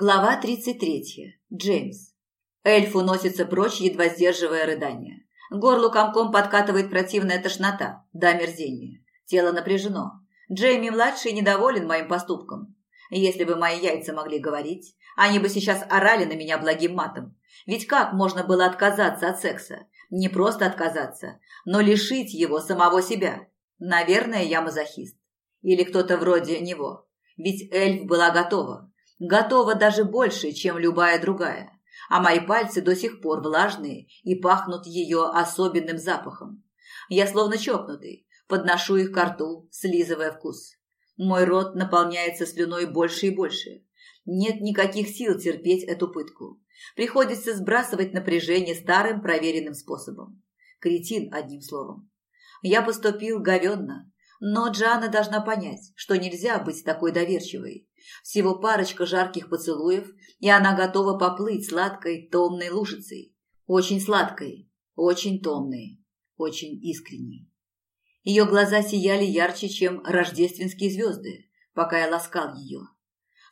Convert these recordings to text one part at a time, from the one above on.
Глава 33. Джеймс. Эльф уносится прочь, едва сдерживая рыдание. Горло комком подкатывает противная тошнота, да мерзение. Тело напряжено. Джейми-младший недоволен моим поступком. Если бы мои яйца могли говорить, они бы сейчас орали на меня благим матом. Ведь как можно было отказаться от секса? Не просто отказаться, но лишить его самого себя. Наверное, я мазохист. Или кто-то вроде него. Ведь эльф была готова. Готова даже больше, чем любая другая. А мои пальцы до сих пор влажные и пахнут ее особенным запахом. Я словно чокнутый, подношу их к рту, слизывая вкус. Мой рот наполняется слюной больше и больше. Нет никаких сил терпеть эту пытку. Приходится сбрасывать напряжение старым проверенным способом. Кретин, одним словом. Я поступил говенно, но Джана должна понять, что нельзя быть такой доверчивой всего парочка жарких поцелуев, и она готова поплыть сладкой, томной лужицей. Очень сладкой, очень томной, очень искренней. Ее глаза сияли ярче, чем рождественские звезды, пока я ласкал ее.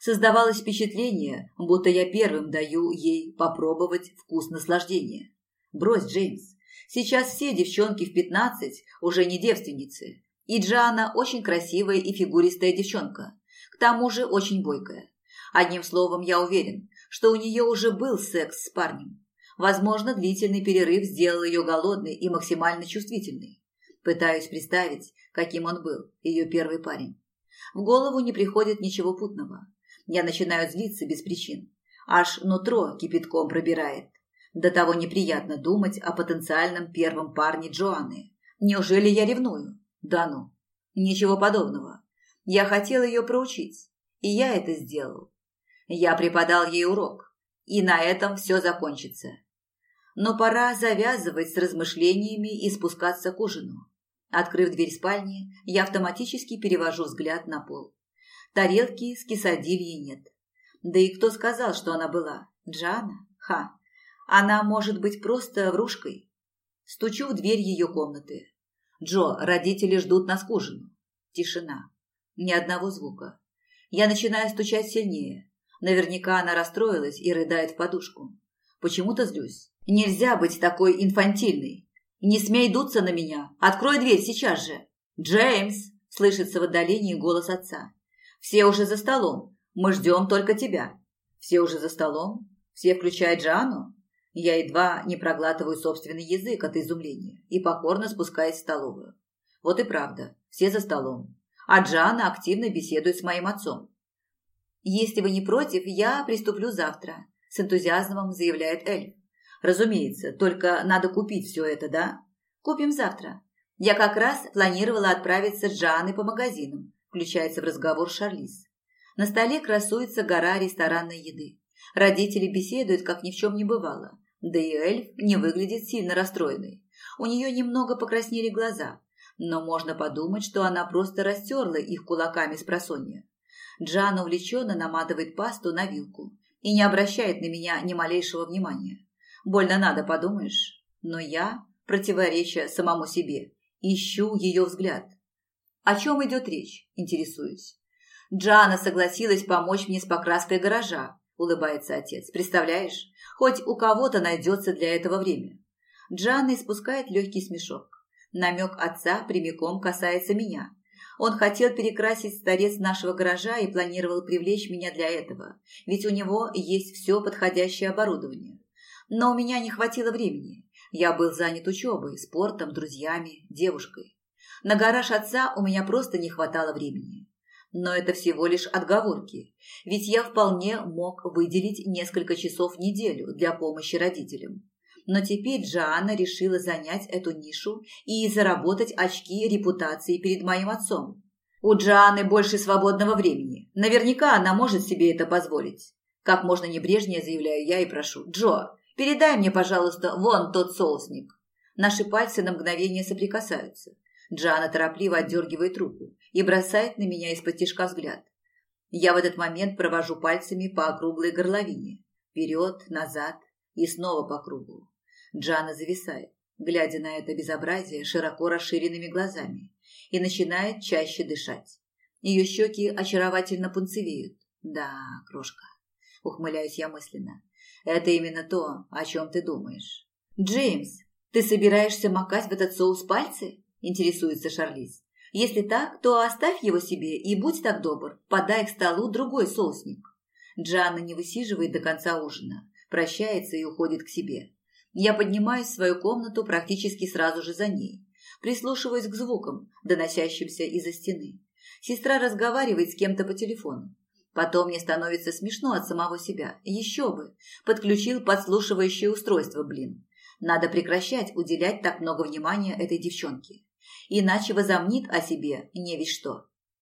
Создавалось впечатление, будто я первым даю ей попробовать вкус наслаждения. Брось, Джеймс, сейчас все девчонки в 15 уже не девственницы, и Джана очень красивая и фигуристая девчонка. К тому же очень бойкая. Одним словом, я уверен, что у нее уже был секс с парнем. Возможно, длительный перерыв сделал ее голодной и максимально чувствительной. Пытаюсь представить, каким он был, ее первый парень. В голову не приходит ничего путного. Я начинаю злиться без причин. Аж нутро кипятком пробирает. До того неприятно думать о потенциальном первом парне Джоанны. Неужели я ревную? Да ну. Ничего подобного. Я хотел ее проучить, и я это сделал. Я преподал ей урок, и на этом все закончится. Но пора завязывать с размышлениями и спускаться к ужину. Открыв дверь спальни, я автоматически перевожу взгляд на пол. Тарелки с кисадильей нет. Да и кто сказал, что она была? Джана? Ха! Она может быть просто врушкой. Стучу в дверь ее комнаты. Джо, родители ждут нас к ужину. Тишина. Ни одного звука. Я начинаю стучать сильнее. Наверняка она расстроилась и рыдает в подушку. Почему-то злюсь. Нельзя быть такой инфантильной. Не смей дуться на меня. Открой дверь сейчас же. Джеймс, слышится в отдалении голос отца. Все уже за столом. Мы ждем только тебя. Все уже за столом. Все, включая Джану. Я едва не проглатываю собственный язык от изумления и покорно спускаюсь в столовую. Вот и правда, все за столом а Джана активно беседует с моим отцом. «Если вы не против, я приступлю завтра», – с энтузиазмом заявляет Эль. «Разумеется, только надо купить все это, да?» «Купим завтра. Я как раз планировала отправиться с Джаной по магазинам», – включается в разговор Шарлиз. На столе красуется гора ресторанной еды. Родители беседуют, как ни в чем не бывало. Да и Эльф не выглядит сильно расстроенной. У нее немного покраснели глаза, но можно подумать, что она просто растерла их кулаками с просонья. Джана увлеченно наматывает пасту на вилку и не обращает на меня ни малейшего внимания. Больно надо, подумаешь. Но я, противореча самому себе, ищу ее взгляд. О чем идет речь, интересуюсь. Джана согласилась помочь мне с покраской гаража, улыбается отец. Представляешь, хоть у кого-то найдется для этого время. Джанна испускает легкий смешок. Намек отца прямиком касается меня. Он хотел перекрасить старец нашего гаража и планировал привлечь меня для этого, ведь у него есть все подходящее оборудование. Но у меня не хватило времени. Я был занят учебой, спортом, друзьями, девушкой. На гараж отца у меня просто не хватало времени. Но это всего лишь отговорки, ведь я вполне мог выделить несколько часов в неделю для помощи родителям. Но теперь Джоанна решила занять эту нишу и заработать очки репутации перед моим отцом. У Джоанны больше свободного времени. Наверняка она может себе это позволить. Как можно небрежнее заявляю я и прошу. Джо, передай мне, пожалуйста, вон тот соусник. Наши пальцы на мгновение соприкасаются. Джоанна торопливо отдергивает руку и бросает на меня из-под тяжка взгляд. Я в этот момент провожу пальцами по округлой горловине. Вперед, назад и снова по кругу. Джана зависает, глядя на это безобразие широко расширенными глазами, и начинает чаще дышать. Ее щеки очаровательно пунцевеют. «Да, крошка», — ухмыляюсь я мысленно, — «это именно то, о чем ты думаешь». «Джеймс, ты собираешься макать в этот соус пальцы?» – интересуется Шарлиз. «Если так, то оставь его себе и будь так добр, подай к столу другой соусник». Джанна не высиживает до конца ужина, прощается и уходит к себе. Я поднимаюсь в свою комнату практически сразу же за ней. прислушиваясь к звукам, доносящимся из-за стены. Сестра разговаривает с кем-то по телефону. Потом мне становится смешно от самого себя. Еще бы. Подключил подслушивающее устройство, блин. Надо прекращать уделять так много внимания этой девчонке. Иначе возомнит о себе не весь что.